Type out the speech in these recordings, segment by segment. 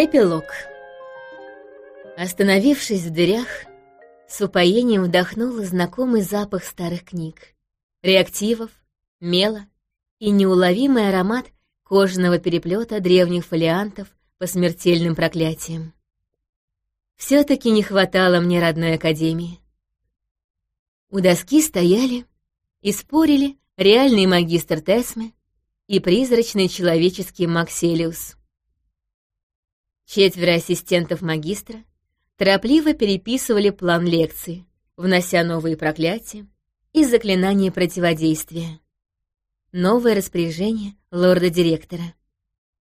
Эпилог Остановившись в дверях, с упоением вдохнула знакомый запах старых книг, реактивов, мела и неуловимый аромат кожаного переплета древних фолиантов по смертельным проклятиям. Все-таки не хватало мне родной академии. У доски стояли и спорили реальный магистр Тесме и призрачный человеческий Макселиус. Четверо ассистентов магистра торопливо переписывали план лекции, внося новые проклятия и заклинания противодействия. Новое распоряжение лорда-директора.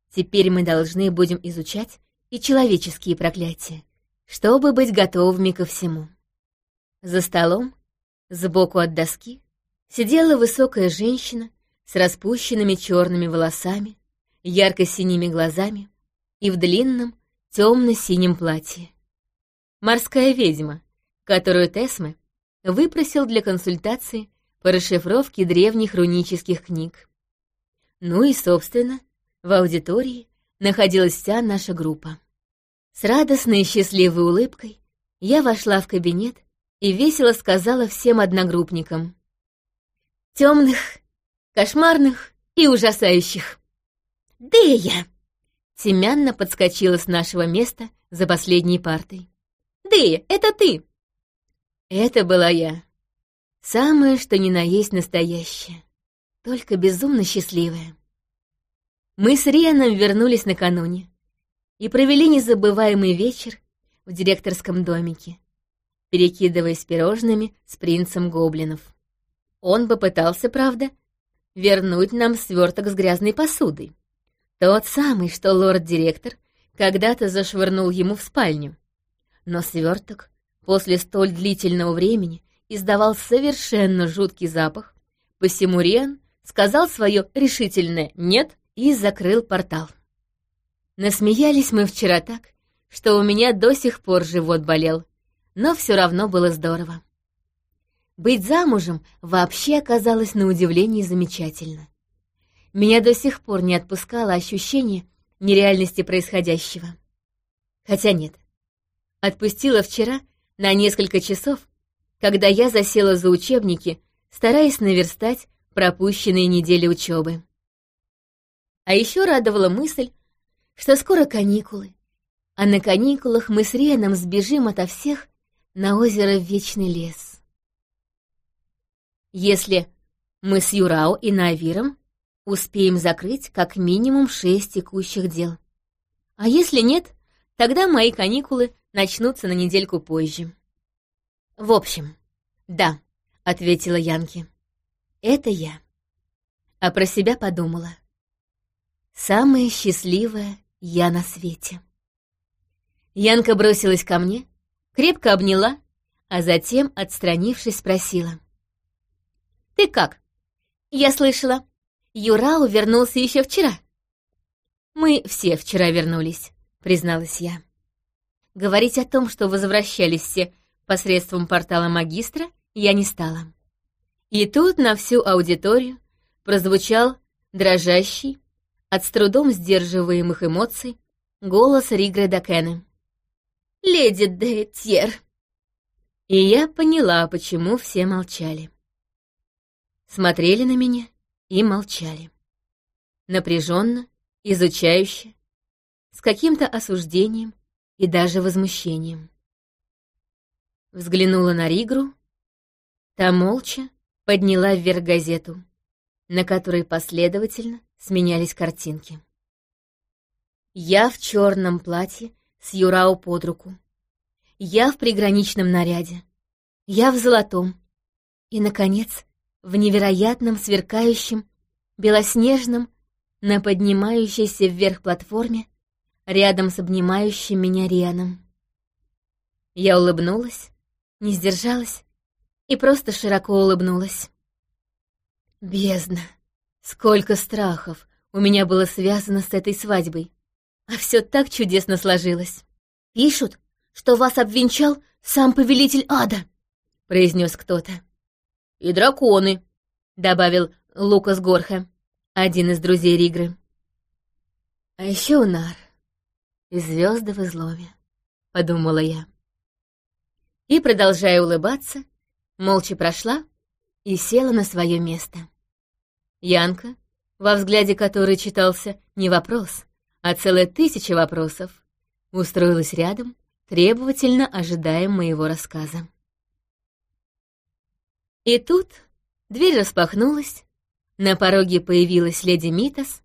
Теперь мы должны будем изучать и человеческие проклятия, чтобы быть готовыми ко всему. За столом, сбоку от доски, сидела высокая женщина с распущенными черными волосами, ярко-синими глазами и в длинном темно-синем платье морская ведьма, которую Тесме выпросил для консультации по расшифровке древних рунических книг. Ну и, собственно, в аудитории находилась вся наша группа. С радостной и счастливой улыбкой я вошла в кабинет и весело сказала всем одногруппникам. «Темных, кошмарных и ужасающих!» «Дея!» Тимянна подскочила с нашего места за последней партой. Ты, это ты!» Это была я. Самое, что ни на есть настоящее. Только безумно счастливая. Мы с Рианом вернулись накануне и провели незабываемый вечер в директорском домике, перекидываясь пирожными с принцем гоблинов. Он попытался, правда, вернуть нам сверток с грязной посудой. Тот самый, что лорд-директор когда-то зашвырнул ему в спальню. Но сверток после столь длительного времени издавал совершенно жуткий запах, посему Риан сказал свое решительное «нет» и закрыл портал. Насмеялись мы вчера так, что у меня до сих пор живот болел, но все равно было здорово. Быть замужем вообще оказалось на удивление замечательно. Меня до сих пор не отпускало ощущение нереальности происходящего. Хотя нет, Отпустила вчера на несколько часов, когда я засела за учебники, стараясь наверстать пропущенные недели учебы. А еще радовала мысль, что скоро каникулы, а на каникулах мы с Рианом сбежим ото всех на озеро Вечный лес. Если мы с Юрао и Навиром успеем закрыть как минимум шесть текущих дел. А если нет, тогда мои каникулы начнутся на недельку позже. В общем, да, ответила Янки. Это я. А про себя подумала. Самая счастливая я на свете. Янка бросилась ко мне, крепко обняла, а затем, отстранившись, спросила. «Ты как? Я слышала, Юрау вернулся еще вчера». «Мы все вчера вернулись», — призналась я. Говорить о том, что возвращались все посредством портала магистра, я не стала. И тут на всю аудиторию прозвучал дрожащий, от с трудом сдерживаемых эмоций, голос Ригры Дакены. «Леди де Тьер!» И я поняла, почему все молчали. Смотрели на меня и молчали. Напряженно, изучающе, с каким-то осуждением и даже возмущением. Взглянула на Ригру, та молча подняла вверх газету, на которой последовательно сменялись картинки. Я в черном платье с Юрао под руку. Я в приграничном наряде. Я в золотом. И, наконец, в невероятном сверкающем, белоснежном, на поднимающейся вверх платформе рядом с обнимающим меня Рианом. Я улыбнулась, не сдержалась и просто широко улыбнулась. Бездна! Сколько страхов у меня было связано с этой свадьбой, а все так чудесно сложилось. Пишут, что вас обвенчал сам повелитель ада, произнес кто-то. И драконы, добавил Лукас Горхе, один из друзей Ригры. А еще Унар. и звезды в изломе, подумала я. И, продолжая улыбаться, молча прошла и села на свое место. Янка, во взгляде которой читался не вопрос, а целая тысяча вопросов, устроилась рядом, требовательно ожидая моего рассказа. И тут дверь распахнулась, на пороге появилась леди Митас,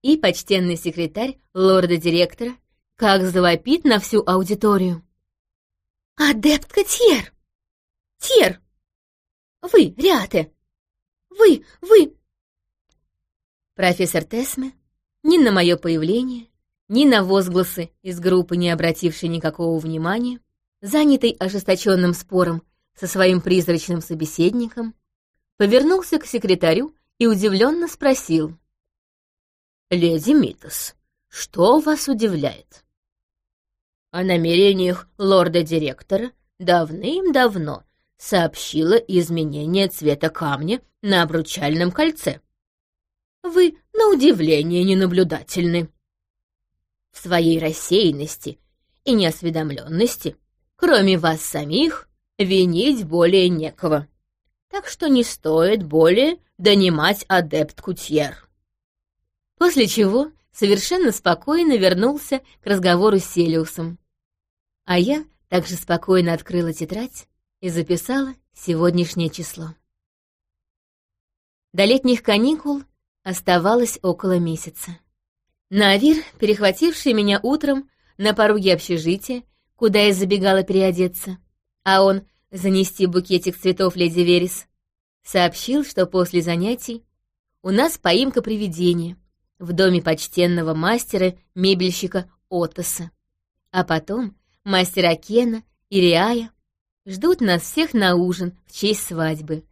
и почтенный секретарь лорда-директора как завопит на всю аудиторию. «Адептка Тьер! Тьер! Вы, Риате! Вы, вы!» Профессор Тесме ни на мое появление, ни на возгласы из группы, не обратившей никакого внимания, занятый ожесточенным спором со своим призрачным собеседником, повернулся к секретарю и удивленно спросил. «Леди Митас, что вас удивляет?» О намерениях лорда-директора давным-давно сообщила изменение цвета камня на обручальном кольце. Вы, на удивление, ненаблюдательны. В своей рассеянности и неосведомленности, кроме вас самих, винить более некого. Так что не стоит более донимать адепт Кутьер. После чего совершенно спокойно вернулся к разговору с Селиусом. А я также спокойно открыла тетрадь и записала сегодняшнее число. До летних каникул оставалось около месяца. Навир, перехвативший меня утром на пороге общежития, куда я забегала переодеться, а он занести букетик цветов леди Верес, сообщил, что после занятий у нас поимка привидения в доме почтенного мастера-мебельщика Отоса. А потом мастера Кена и Риая ждут нас всех на ужин в честь свадьбы,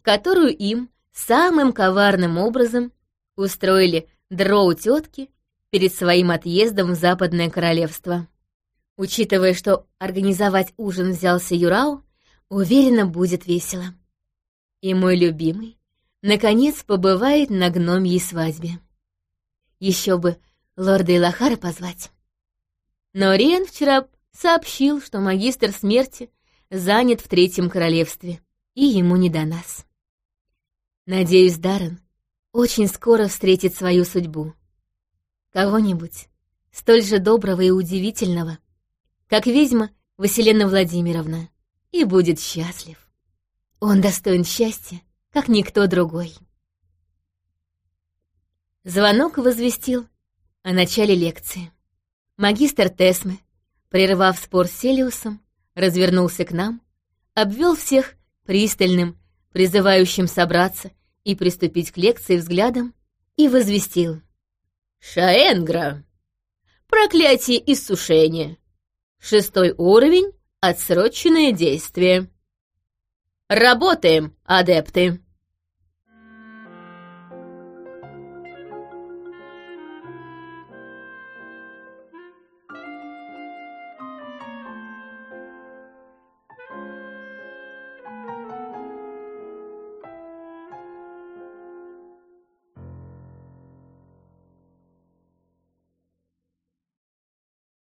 которую им самым коварным образом устроили дроу тетки перед своим отъездом в Западное Королевство. Учитывая, что организовать ужин взялся Юрау, уверенно будет весело. И мой любимый, наконец, побывает на гномьей свадьбе. Еще бы лорда Илахара позвать. Но Риан вчера сообщил, что магистр смерти занят в Третьем Королевстве, и ему не до нас. Надеюсь, Даррен очень скоро встретит свою судьбу. Кого-нибудь столь же доброго и удивительного, как ведьма Василена Владимировна, и будет счастлив. Он достоин счастья, как никто другой. Звонок возвестил о начале лекции. Магистр Тесме, прервав спор с Селиусом, развернулся к нам, обвел всех пристальным, призывающим собраться и приступить к лекции взглядом, и возвестил. «Шаэнгра! Проклятие иссушения! Шестой уровень — отсроченное действие!» «Работаем, адепты!»